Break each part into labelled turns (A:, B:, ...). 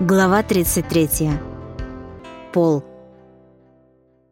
A: Глава 33. Пол.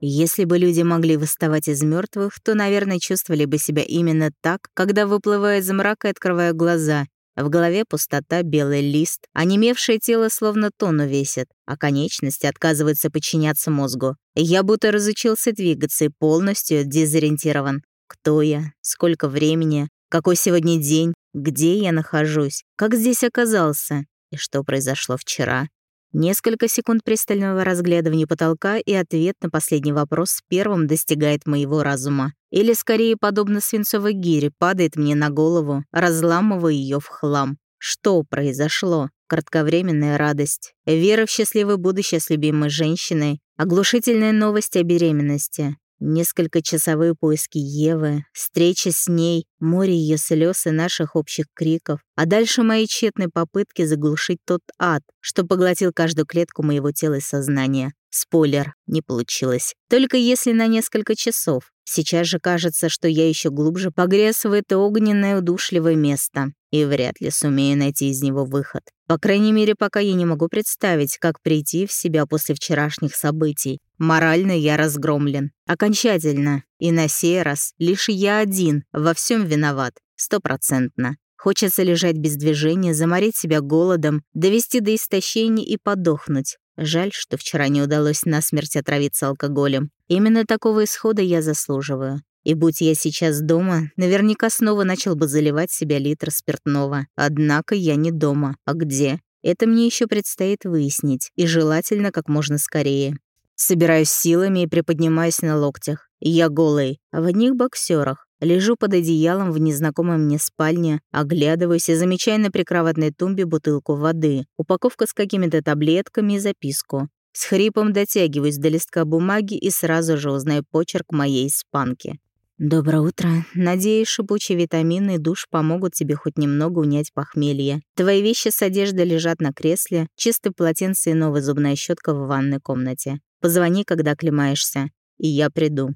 A: Если бы люди могли восставать из мертвых, то, наверное, чувствовали бы себя именно так, когда выплывая из мрака и открывая глаза. В голове пустота, белый лист, а немевшее тело словно тону весит, а конечности отказываются подчиняться мозгу. Я будто разучился двигаться и полностью дезориентирован. Кто я? Сколько времени? Какой сегодня день? Где я нахожусь? Как здесь оказался? И что произошло вчера? Несколько секунд пристального разглядывания потолка, и ответ на последний вопрос первым достигает моего разума. Или, скорее, подобно свинцовой гире, падает мне на голову, разламывая ее в хлам. Что произошло? Кратковременная радость, вера в счастливое будущее с любимой женщиной, оглушительная новость о беременности, Несколько часовые поиски Евы, встреча с ней, море ее слез и наших общих криков, а дальше мои тщетные попытки заглушить тот ад, что поглотил каждую клетку моего тела и сознания. Спойлер, не получилось. Только если на несколько часов. Сейчас же кажется, что я еще глубже погряз в это огненное удушливое место и вряд ли сумею найти из него выход. По крайней мере, пока я не могу представить, как прийти в себя после вчерашних событий. Морально я разгромлен. Окончательно. И на сей раз лишь я один во всем виноват. Стопроцентно. Хочется лежать без движения, заморить себя голодом, довести до истощения и подохнуть. Жаль, что вчера не удалось насмерть отравиться алкоголем. Именно такого исхода я заслуживаю. И будь я сейчас дома, наверняка снова начал бы заливать себя литр спиртного. Однако я не дома. А где? Это мне еще предстоит выяснить, и желательно как можно скорее. Собираюсь силами и приподнимаюсь на локтях. Я голый, в одних боксерах. Лежу под одеялом в незнакомой мне спальне, оглядываюсь и замечаю на прикроватной тумбе бутылку воды, упаковка с какими-то таблетками и записку. С хрипом дотягиваюсь до листка бумаги и сразу же узнаю почерк моей испанки. «Доброе утро. Надеюсь, шипучие витамины и душ помогут тебе хоть немного унять похмелье. Твои вещи с одеждой лежат на кресле, чистое полотенце и новая зубная щетка в ванной комнате. Позвони, когда оклемаешься, и я приду.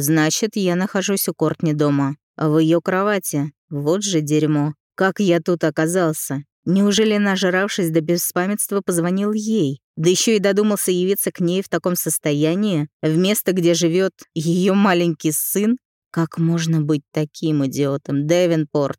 A: Значит, я нахожусь у Кортни дома, в ее кровати. Вот же дерьмо. Как я тут оказался? Неужели, нажравшись до беспамятства, позвонил ей? Да еще и додумался явиться к ней в таком состоянии, в место, где живет ее маленький сын? Как можно быть таким идиотом, Дэвенпорт?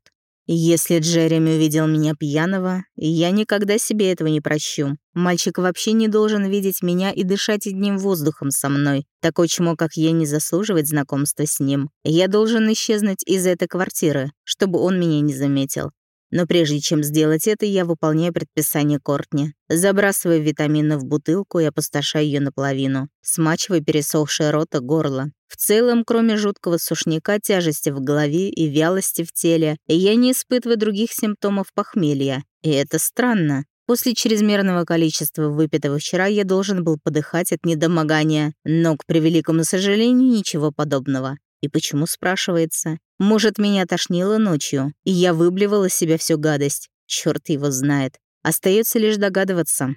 A: Если Джереми увидел меня пьяного, я никогда себе этого не прощу. Мальчик вообще не должен видеть меня и дышать одним воздухом со мной. Такой чмо, как я, не заслуживает знакомства с ним. Я должен исчезнуть из этой квартиры, чтобы он меня не заметил. Но прежде чем сделать это, я выполняю предписание Кортни. Забрасываю витамины в бутылку и опустошаю ее наполовину. Смачиваю пересохшее рот и горло. В целом, кроме жуткого сушняка, тяжести в голове и вялости в теле, я не испытываю других симптомов похмелья. И это странно. После чрезмерного количества выпитого вчера я должен был подыхать от недомогания, но, к превеликому сожалению, ничего подобного. И почему, спрашивается? Может, меня тошнило ночью, и я выблевала из себя всю гадость. Черт его знает. Остается лишь догадываться.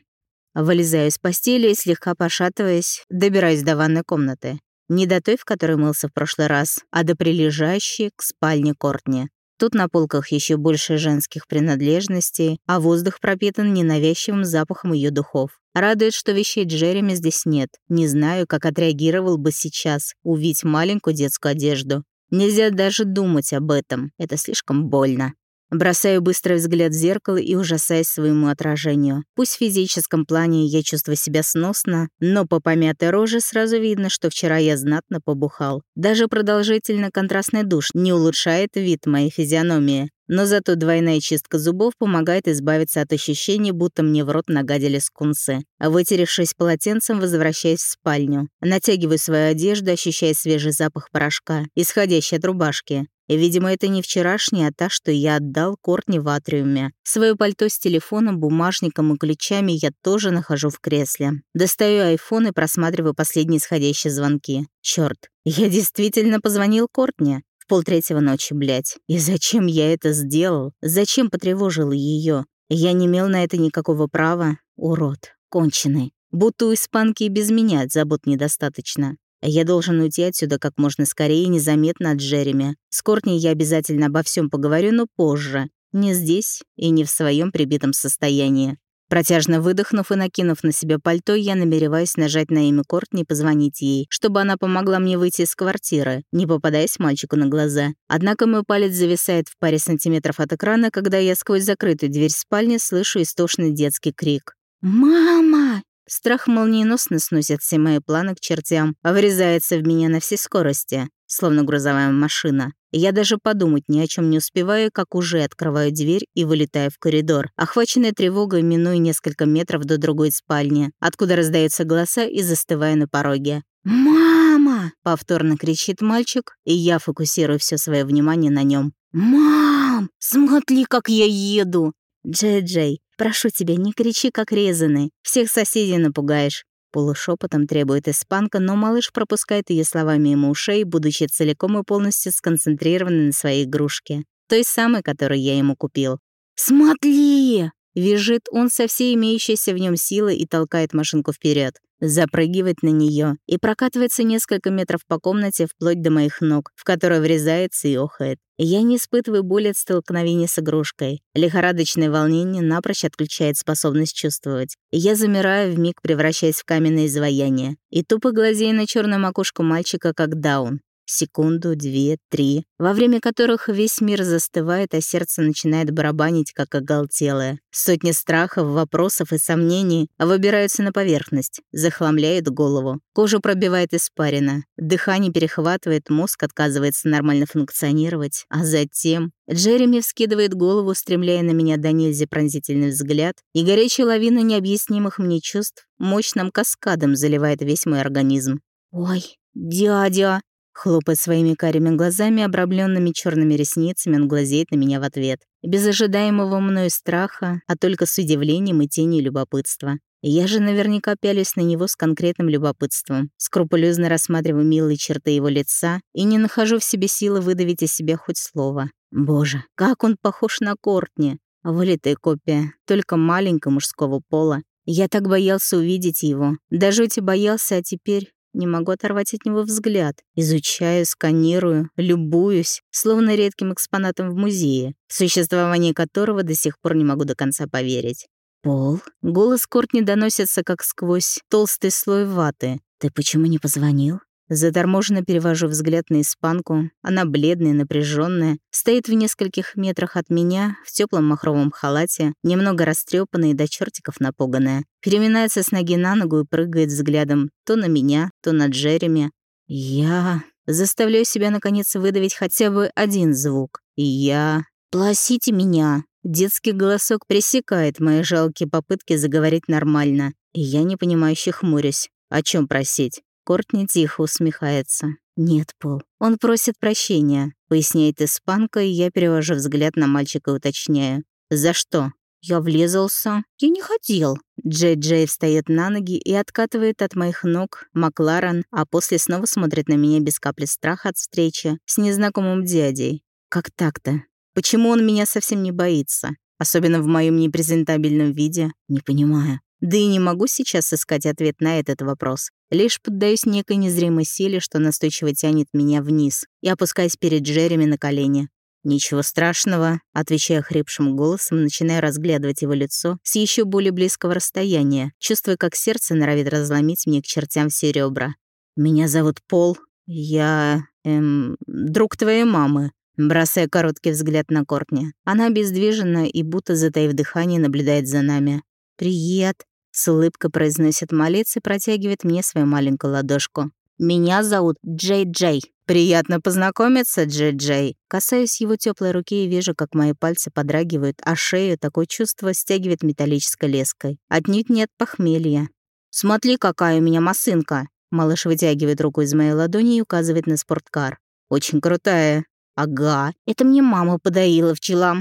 A: Вылезаю из постели и, слегка пошатываясь, добираюсь до ванной комнаты. Не до той, в которой мылся в прошлый раз, а до прилежащей к спальне Кортни. Тут на полках еще больше женских принадлежностей, а воздух пропитан ненавязчивым запахом ее духов. Радует, что вещей Джереми здесь нет. Не знаю, как отреагировал бы сейчас, увидеть маленькую детскую одежду. Нельзя даже думать об этом. Это слишком больно. Бросаю быстрый взгляд в зеркало и ужасаюсь своему отражению. Пусть в физическом плане я чувствую себя сносно, но по помятой роже сразу видно, что вчера я знатно побухал. Даже продолжительно контрастный душ не улучшает вид моей физиономии. Но зато двойная чистка зубов помогает избавиться от ощущения, будто мне в рот нагадили скунсы. Вытеревшись полотенцем, возвращаюсь в спальню. Натягиваю свою одежду, ощущая свежий запах порошка, исходящий от рубашки. И, видимо, это не вчерашняя, а та, что я отдал Кортни в атриуме. Своё пальто с телефоном, бумажником и ключами я тоже нахожу в кресле. Достаю айфон и просматриваю последние исходящие звонки. Чёрт, я действительно позвонил Кортни. Полтретьего ночи, блядь. И зачем я это сделал? Зачем потревожил её? Я не имел на это никакого права. Урод. Конченый. Будто у испанки без меня забот недостаточно. Я должен уйти отсюда как можно скорее и незаметно от Джереми. С Кортни я обязательно обо всем поговорю, но позже. Не здесь и не в своем прибитом состоянии. Протяжно выдохнув и накинув на себя пальто, я намереваюсь нажать на имя Кортни и позвонить ей, чтобы она помогла мне выйти из квартиры, не попадаясь мальчику на глаза. Однако мой палец зависает в паре сантиметров от экрана, когда я сквозь закрытую дверь спальни слышу истошный детский крик. «Мама!» Страх молниеносно сносит все мои планы к чертям, а врезается в меня на всей скорости, словно грузовая машина. Я даже подумать ни о чем не успеваю, как уже открываю дверь и вылетаю в коридор, охваченная тревогой, минуя несколько метров до другой спальни, откуда раздаются голоса и застываю на пороге. «Мама!» — повторно кричит мальчик, и я фокусирую все свое внимание на нем. «Мам! Смотри, как я еду!» «Джей-Джей, прошу тебя, не кричи, как резанный. Всех соседей напугаешь». Полушепотом требует испанка, но малыш пропускает ее слова мимо ушей, будучи целиком и полностью сконцентрированной на своей игрушке. Той самой, которую я ему купил. «Смотри!» Визжит он со всей имеющейся в нем силой и толкает машинку вперед запрыгивает на нее и прокатывается несколько метров по комнате вплоть до моих ног, в которую врезается и охает. Я не испытываю боли от столкновения с игрушкой. Лихорадочное волнение напрочь отключает способность чувствовать. Я замираю, вмиг превращаясь в каменное изваяние, и тупо глазею на черную макушку мальчика, как даун секунду, две, три, во время которых весь мир застывает, а сердце начинает барабанить, как оголтелое. Сотни страхов, вопросов и сомнений выбираются на поверхность, захламляют голову. Кожу пробивает испарина, дыхание перехватывает, мозг отказывается нормально функционировать, а затем Джереми вскидывает голову, стремляя на меня до нельзя пронзительный взгляд, и горячая лавина необъяснимых мне чувств мощным каскадом заливает весь мой организм. «Ой, дядя!» Хлопая своими карими глазами, обрамленными черными ресницами, он глазеет на меня в ответ. Без ожидаемого мною страха, а только с удивлением и тенью любопытства. Я же наверняка пялюсь на него с конкретным любопытством, скрупулезно рассматриваю милые черты его лица и не нахожу в себе силы выдавить из себя хоть слово. Боже, как он похож на Кортни! Вылитая копия, только маленького мужского пола. Я так боялся увидеть его. До жути боялся, а теперь не могу оторвать от него взгляд. Изучаю, сканирую, любуюсь, словно редким экспонатом в музее, в существование которого до сих пор не могу до конца поверить. «Пол?» Голос Кортни доносится, как сквозь толстый слой ваты. «Ты почему не позвонил?» Заторможенно перевожу взгляд на испанку. Она бледная, напряженная, стоит в нескольких метрах от меня, в теплом махровом халате, немного растрепанная и до чертиков напуганная. Переминается с ноги на ногу и прыгает взглядом то на меня, то на Джереми. Я заставляю себя, наконец, выдавить хотя бы один звук. Я... «Пласите меня!» Детский голосок пресекает мои жалкие попытки заговорить нормально. И я непонимающе хмурюсь. О чем просить? Кортни тихо усмехается. «Нет, Пол, он просит прощения», — поясняет испанка, и я перевожу взгляд на мальчика и уточняю. «За что?» «Я влезался. Я не хотел». Джей-Джей встает на ноги и откатывает от моих ног Макларен, а после снова смотрит на меня без капли страха от встречи с незнакомым дядей. Как так-то? Почему он меня совсем не боится? Особенно в моем непрезентабельном виде? Не понимаю. Да и не могу сейчас искать ответ на этот вопрос. Лишь поддаюсь некой незримой силе, что настойчиво тянет меня вниз, и опускаясь перед Джереми на колени. «Ничего страшного», — отвечая хрипшим голосом, начиная разглядывать его лицо с еще более близкого расстояния, чувствуя, как сердце норовит разломить мне к чертям все ребра. «Меня зовут Пол. Я... эм... друг твоей мамы», бросая короткий взгляд на Кортни. Она обездвижена и, будто затаив дыхание, наблюдает за нами. «Привет», с улыбкой произносит малец и протягивает мне свою маленькую ладошку. «Меня зовут Джей Джей. Приятно познакомиться, Джей Джей». Касаюсь его теплой руки и вижу, как мои пальцы подрагивают, а шею такое чувство стягивает металлической леской. Отнюдь нет похмелья. «Смотри, какая у меня масынка!» Малыш вытягивает руку из моей ладони и указывает на спорткар. «Очень крутая». «Ага, это мне мама подоила вчера».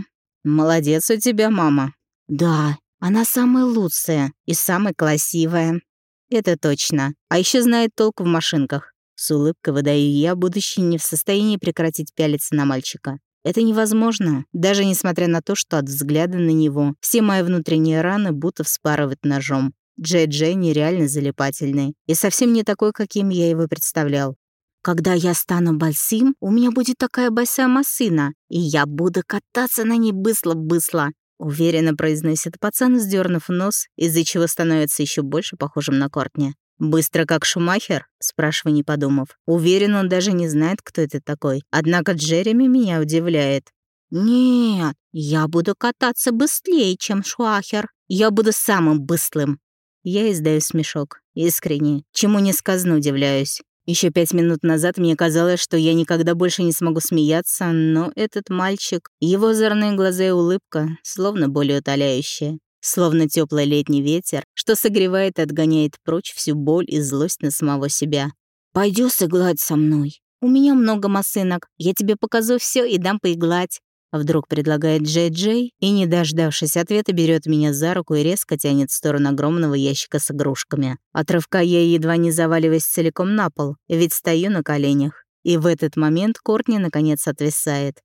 A: «Молодец у тебя, мама». «Да, она самая лучшая и самая красивая. Это точно. А еще знает толк в машинках. С улыбкой выдаю я, будучи не в состоянии прекратить пялиться на мальчика. Это невозможно, даже несмотря на то, что от взгляда на него все мои внутренние раны будто вспарывают ножом. Джей-Джей нереально залипательный и совсем не такой, каким я его представлял. Когда я стану большим, у меня будет такая большая машина, и я буду кататься на ней быстро-быстро. Уверенно произносит пацан, сдернув нос, из-за чего становится еще больше похожим на Кортни. «Быстро как Шумахер?» — спрашиваю, не подумав. Уверен, он даже не знает, кто это такой. Однако Джереми меня удивляет. «Нет, я буду кататься быстрее, чем Шуахер. Я буду самым быстрым». Я издаю смешок. Искренне. Чему не сказано, удивляюсь. Еще пять минут назад мне казалось, что я никогда больше не смогу смеяться, но этот мальчик, его озорные глаза и улыбка, словно более утоляющие, словно теплый летний ветер, что согревает и отгоняет прочь всю боль и злость на самого себя. «Пойдёшь гладь со мной? У меня много масынок, я тебе покажу все и дам поиглать. Вдруг предлагает Джей Джей и, не дождавшись ответа, берет меня за руку и резко тянет в сторону огромного ящика с игрушками. От рывка я едва не заваливаюсь целиком на пол, ведь стою на коленях. И в этот момент Кортни наконец отвисает.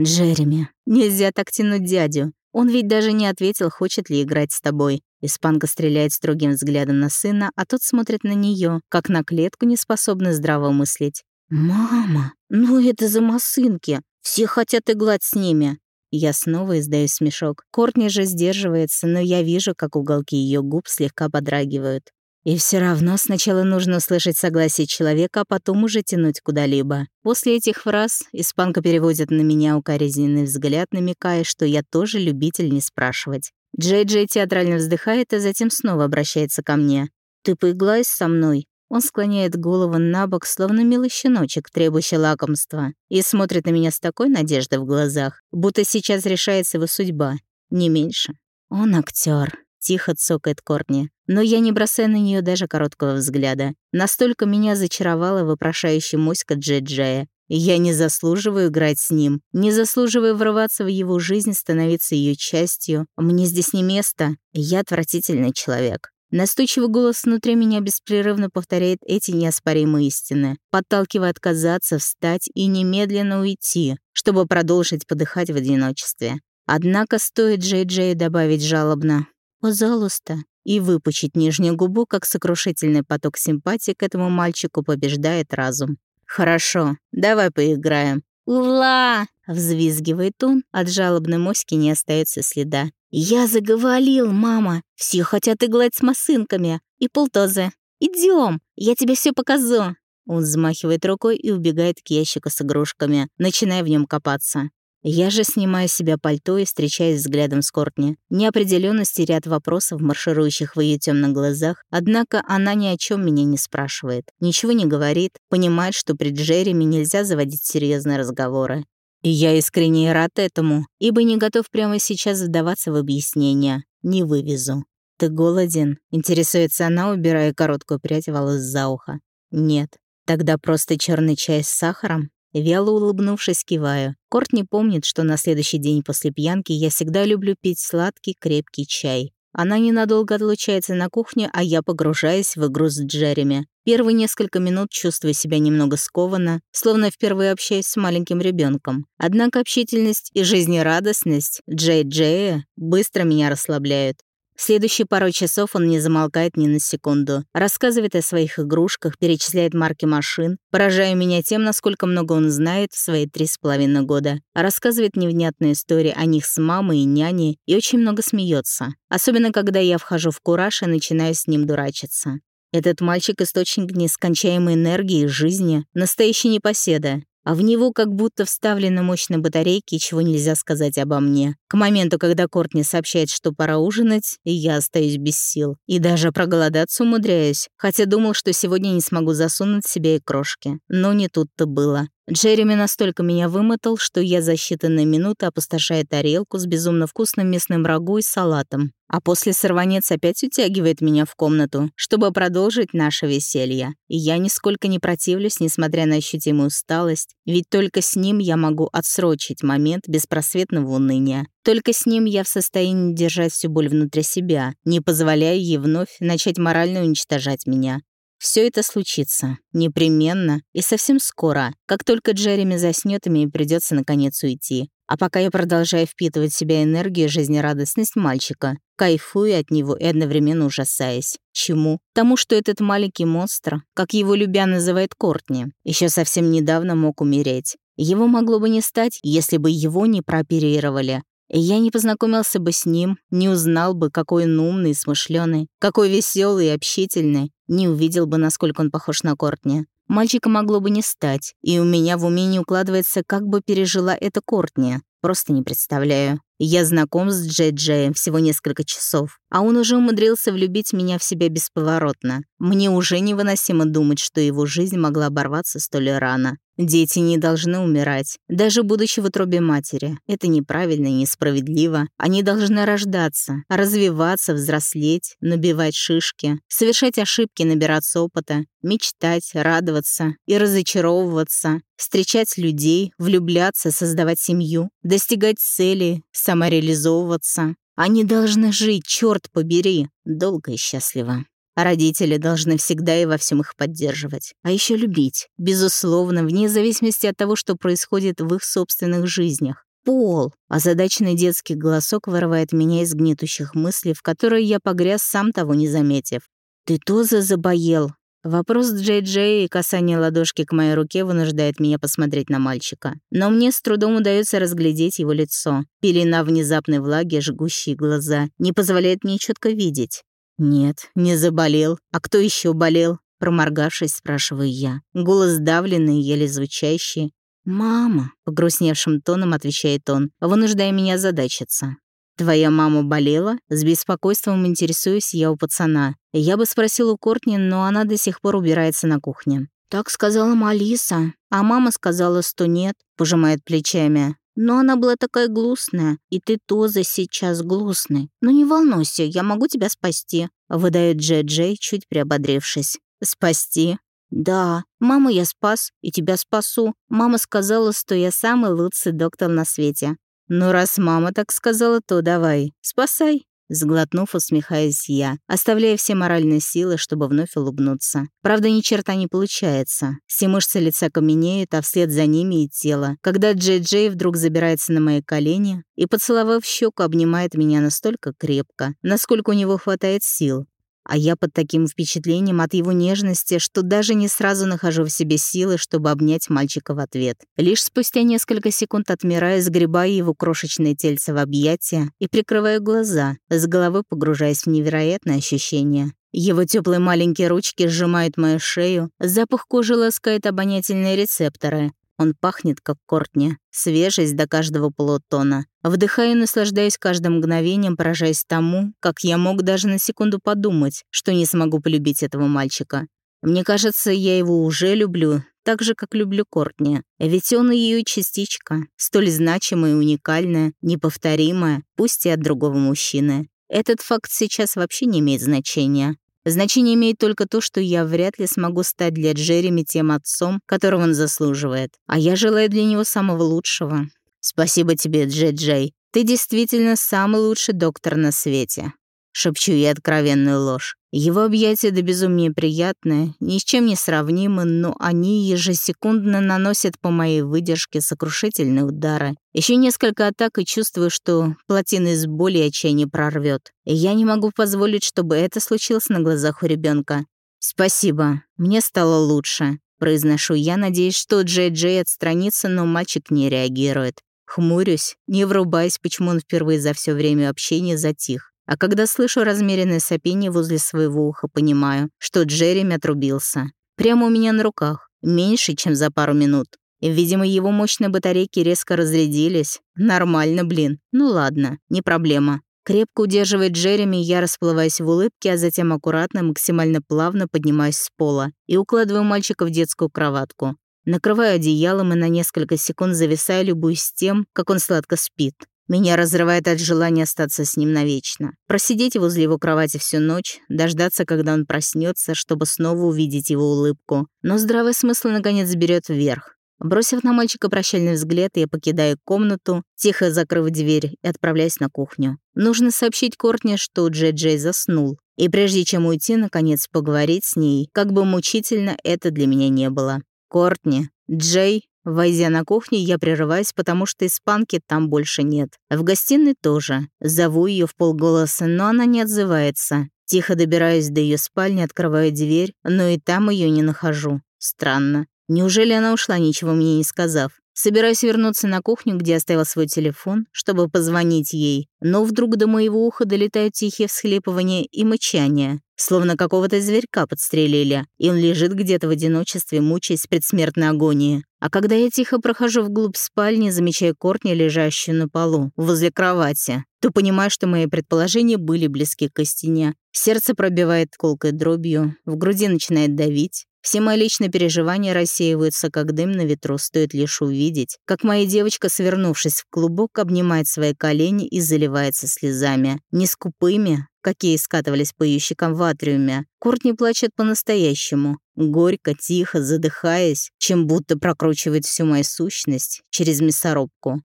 A: «Джереми, нельзя так тянуть дядю. Он ведь даже не ответил, хочет ли играть с тобой. Испанка стреляет строгим взглядом на сына, а тот смотрит на нее, как на клетку, не способный здраво мыслить. «Мама, ну это за масынки. Все хотят иглать с ними. Я снова издаю смешок. Кортни же сдерживается, но я вижу, как уголки ее губ слегка подрагивают. И все равно сначала нужно услышать согласие человека, а потом уже тянуть куда-либо. После этих фраз испанка переводит на меня укоризненный взгляд, намекая, что я тоже любитель не спрашивать. Джей-Джей театрально вздыхает и затем снова обращается ко мне. «Ты поиглась со мной?» Он склоняет голову на бок, словно милый щеночек, требующий лакомства, и смотрит на меня с такой надеждой в глазах, будто сейчас решается его судьба, не меньше. Он актер, тихо цокает Кортни, но я не бросаю на нее даже короткого взгляда. Настолько меня зачаровала вопрошающая моська Джей-Джея. Я не заслуживаю играть с ним, не заслуживаю врываться в его жизнь, становиться ее частью. Мне здесь не место, я отвратительный человек. Настойчивый голос внутри меня беспрерывно повторяет эти неоспоримые истины, подталкивая отказаться, встать и немедленно уйти, чтобы продолжить подыхать в одиночестве. Однако стоит Джей Джей добавить жалобно «пожалуйста» и выпучить нижнюю губу, как сокрушительный поток симпатии к этому мальчику побеждает разум. «Хорошо, давай поиграем». «Ула!» — взвизгивает он, от жалобной моськи не остается следа. «Я заговорил, мама. Все хотят иглать с масынками. И полтозы. Идем, я тебе все покажу». Он взмахивает рукой и убегает к ящику с игрушками, начиная в нем копаться. Я же снимаю с себя пальто и встречаюсь взглядом с Кортни. Неопределенность и ряд вопросов, марширующих в ее темных глазах, однако она ни о чем меня не спрашивает, ничего не говорит, понимает, что при Джереми нельзя заводить серьезные разговоры. И я искренне рад этому, ибо не готов прямо сейчас вдаваться в объяснения. Не вывезу. «Ты голоден?» — интересуется она, убирая короткую прядь волос за ухо. «Нет. Тогда просто черный чай с сахаром?» Вяло улыбнувшись, киваю. Корт не помнит, что на следующий день после пьянки я всегда люблю пить сладкий крепкий чай. Она ненадолго отлучается на кухню, а я погружаюсь в игру с Джереми. Первые несколько минут чувствую себя немного скованно, словно впервые общаюсь с маленьким ребенком. Однако общительность и жизнерадостность Джей Джея быстро меня расслабляют. Следующие пару часов он не замолкает ни на секунду. Рассказывает о своих игрушках, перечисляет марки машин, поражая меня тем, насколько много он знает в свои три с половиной года. Рассказывает невнятные истории о них с мамой и няней и очень много смеется. Особенно, когда я вхожу в кураж и начинаю с ним дурачиться. Этот мальчик — источник нескончаемой энергии и жизни, настоящий непоседа а в него как будто вставлены мощные батарейки, чего нельзя сказать обо мне. К моменту, когда Кортни сообщает, что пора ужинать, я остаюсь без сил. И даже проголодаться умудряюсь, хотя думал, что сегодня не смогу засунуть себе и крошки. Но не тут-то было. Джереми настолько меня вымотал, что я за считанные минуты опустошаю тарелку с безумно вкусным мясным рагу и салатом. А после сорванец опять утягивает меня в комнату, чтобы продолжить наше веселье. И я нисколько не противлюсь, несмотря на ощутимую усталость, ведь только с ним я могу отсрочить момент беспросветного уныния. Только с ним я в состоянии держать всю боль внутри себя, не позволяя ей вновь начать морально уничтожать меня. Все это случится. Непременно. И совсем скоро. Как только Джереми заснёт, и мне придется наконец уйти. А пока я продолжаю впитывать в себя энергию и жизнерадостность мальчика, кайфуя от него и одновременно ужасаясь. Чему? Тому, что этот маленький монстр, как его любя называет Кортни, еще совсем недавно мог умереть. Его могло бы не стать, если бы его не прооперировали. Я не познакомился бы с ним, не узнал бы, какой он умный и смышленый, какой веселый и общительный, не увидел бы, насколько он похож на Кортни. Мальчика могло бы не стать, и у меня в уме не укладывается, как бы пережила это Кортни. Просто не представляю. Я знаком с Джей Джеем всего несколько часов, а он уже умудрился влюбить меня в себя бесповоротно. Мне уже невыносимо думать, что его жизнь могла оборваться столь рано. Дети не должны умирать, даже будучи в утробе матери. Это неправильно и несправедливо. Они должны рождаться, развиваться, взрослеть, набивать шишки, совершать ошибки, набираться опыта, мечтать, радоваться и разочаровываться, встречать людей, влюбляться, создавать семью, достигать цели, самореализовываться. Они должны жить, черт побери, долго и счастливо. Родители должны всегда и во всем их поддерживать. А еще любить. Безусловно, вне зависимости от того, что происходит в их собственных жизнях. Пол. Озадаченный детский голосок вырывает меня из гнетущих мыслей, в которые я погряз, сам того не заметив. «Ты тоже забоел?» Вопрос Джей-Джей и касание ладошки к моей руке вынуждает меня посмотреть на мальчика. Но мне с трудом удается разглядеть его лицо. Пелена внезапной влаги, жгущие глаза, не позволяет мне четко видеть. «Нет, не заболел. А кто еще болел?» Проморгавшись, спрашиваю я. Голос давленный, еле звучащий. «Мама», — погрустневшим тоном отвечает он, вынуждая меня задачиться. «Твоя мама болела?» С беспокойством интересуюсь я у пацана. Я бы спросил у Кортни, но она до сих пор убирается на кухне. «Так сказала Малиса, а мама сказала, что нет», — пожимает плечами. Но она была такая глусная, и ты тоже сейчас глусный. Но не волнуйся, я могу тебя спасти», — выдает Джей-Джей, чуть приободрившись. «Спасти?» «Да, маму я спас, и тебя спасу. Мама сказала, что я самый лучший доктор на свете». «Ну, раз мама так сказала, то давай, спасай». Сглотнув, усмехаясь я, оставляя все моральные силы, чтобы вновь улыбнуться. Правда, ни черта не получается. Все мышцы лица каменеют, а вслед за ними и тело. Когда Джей-Джей вдруг забирается на мои колени и, поцеловав щеку, обнимает меня настолько крепко, насколько у него хватает сил, а я под таким впечатлением от его нежности, что даже не сразу нахожу в себе силы, чтобы обнять мальчика в ответ. Лишь спустя несколько секунд отмирая, сгребая его крошечное тельце в объятия и прикрываю глаза, с головы погружаясь в невероятное ощущение. Его теплые маленькие ручки сжимают мою шею, запах кожи ласкает обонятельные рецепторы, он пахнет, как Кортни, свежесть до каждого полутона. Вдыхаю и наслаждаюсь каждым мгновением, поражаясь тому, как я мог даже на секунду подумать, что не смогу полюбить этого мальчика. Мне кажется, я его уже люблю, так же, как люблю Кортни. Ведь он ее частичка, столь значимая и уникальная, неповторимая, пусть и от другого мужчины. Этот факт сейчас вообще не имеет значения. Значение имеет только то, что я вряд ли смогу стать для Джереми тем отцом, которого он заслуживает. А я желаю для него самого лучшего. Спасибо тебе, Джей-Джей. Ты действительно самый лучший доктор на свете. Шепчу я откровенную ложь. Его объятия до безумия приятные, ни с чем не сравнимы, но они ежесекундно наносят по моей выдержке сокрушительные удары. Еще несколько атак и чувствую, что плотина из боли отчаяния прорвет. И я не могу позволить, чтобы это случилось на глазах у ребенка. «Спасибо, мне стало лучше», — произношу я, надеюсь, что Джей Джей отстранится, но мальчик не реагирует. Хмурюсь, не врубаясь, почему он впервые за все время общения затих. А когда слышу размеренное сопение возле своего уха, понимаю, что Джереми отрубился. Прямо у меня на руках. Меньше, чем за пару минут. Видимо, его мощные батарейки резко разрядились. Нормально, блин. Ну ладно, не проблема. Крепко удерживает Джереми, я расплываюсь в улыбке, а затем аккуратно, максимально плавно поднимаюсь с пола и укладываю мальчика в детскую кроватку. Накрываю одеялом и на несколько секунд зависаю, любуюсь тем, как он сладко спит. Меня разрывает от желания остаться с ним навечно. Просидеть возле его кровати всю ночь, дождаться, когда он проснется, чтобы снова увидеть его улыбку. Но здравый смысл наконец берет вверх. Бросив на мальчика прощальный взгляд, я покидаю комнату, тихо закрыв дверь и отправляюсь на кухню. Нужно сообщить Кортни, что Джей-Джей заснул. И прежде чем уйти, наконец поговорить с ней, как бы мучительно это для меня не было. «Кортни, Джей Войдя на кухню, я прерываюсь, потому что испанки там больше нет. В гостиной тоже. Зову ее в полголоса, но она не отзывается. Тихо добираюсь до ее спальни, открываю дверь, но и там ее не нахожу. Странно. Неужели она ушла, ничего мне не сказав? Собираюсь вернуться на кухню, где оставил свой телефон, чтобы позвонить ей, но вдруг до моего уха долетают тихие всхлипывания и мычания, словно какого-то зверька подстрелили, и он лежит где-то в одиночестве, мучаясь предсмертной агонии. А когда я тихо прохожу вглубь спальни, замечая Кортни, лежащую на полу, возле кровати, то понимаю, что мои предположения были близки к истине. Сердце пробивает колкой дробью, в груди начинает давить, все мои личные переживания рассеиваются, как дым на ветру, стоит лишь увидеть, как моя девочка, свернувшись в клубок, обнимает свои колени и заливается слезами. Не скупыми, какие скатывались по ее щекам в атриуме. Кортни плачет по-настоящему. Горько, тихо, задыхаясь, чем будто прокручивает всю мою сущность через мясорубку.